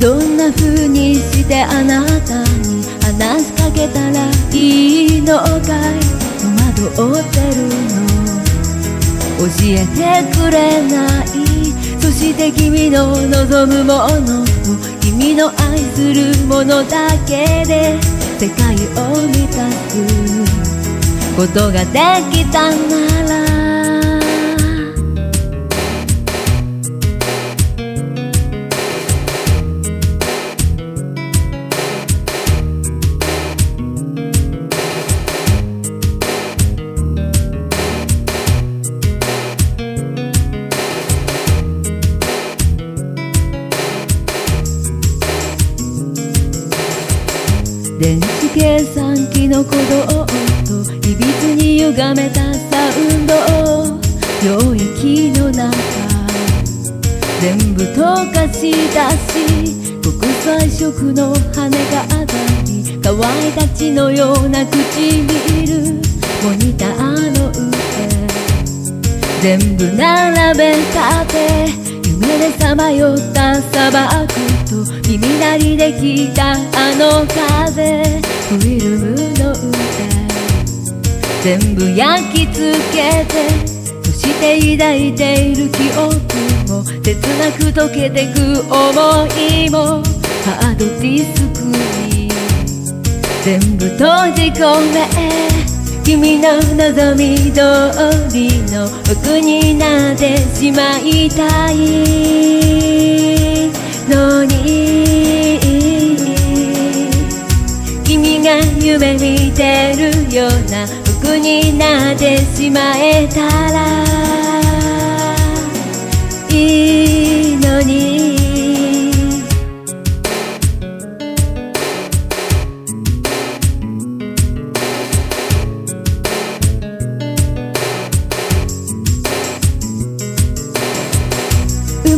どんな風にしてあなたに話しかけたらいいのか。い戸惑ってるの。教えてくれない。そして君の望むもの。と君の愛するものだけで世界を満たすことができたなら。電子計算機の鼓動といびつに歪めたサウンドを。領域の中。全部溶かし出し国際色の羽が当たり乾いた血のような唇モニターの上。全部並べたて。でさまよった砂漠と耳鳴りで聞いたあの風。フィルムの上全部焼き付けてそして抱いている記憶も切なく溶けてく思いも。ハードディスクに全部閉じ込め。君の望み通りの僕になってしまいたいのに君が夢見てるような僕になってしまえたら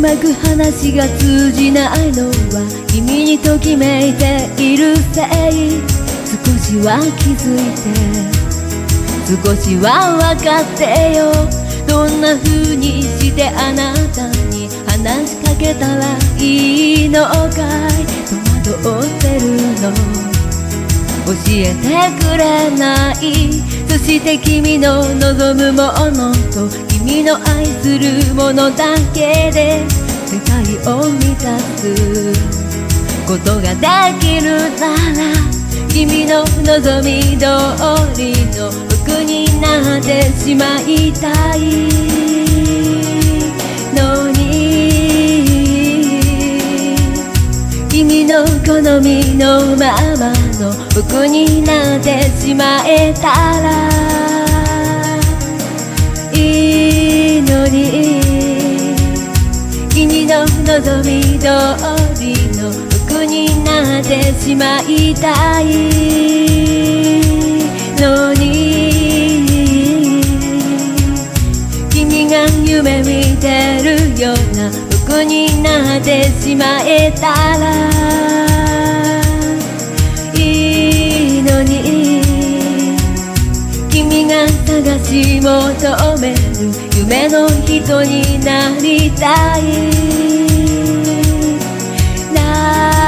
まく話が通じないのは君にときめいているせい。少しは気づいて少しは分かってよ。どんな風にしてあなたに話しかけたらいいのかい。戸惑ってるの。教えてくれない。そして君の望むものと君の愛するものだけで世界を満たす。ことができるなら君の望み通りの僕になってしまいたい。みのままの僕になってしまえたらいいのに君の望み通りの僕になってしまいたいのに君が夢見てるような僕になってしまえたら探し求める夢の人になりたい。な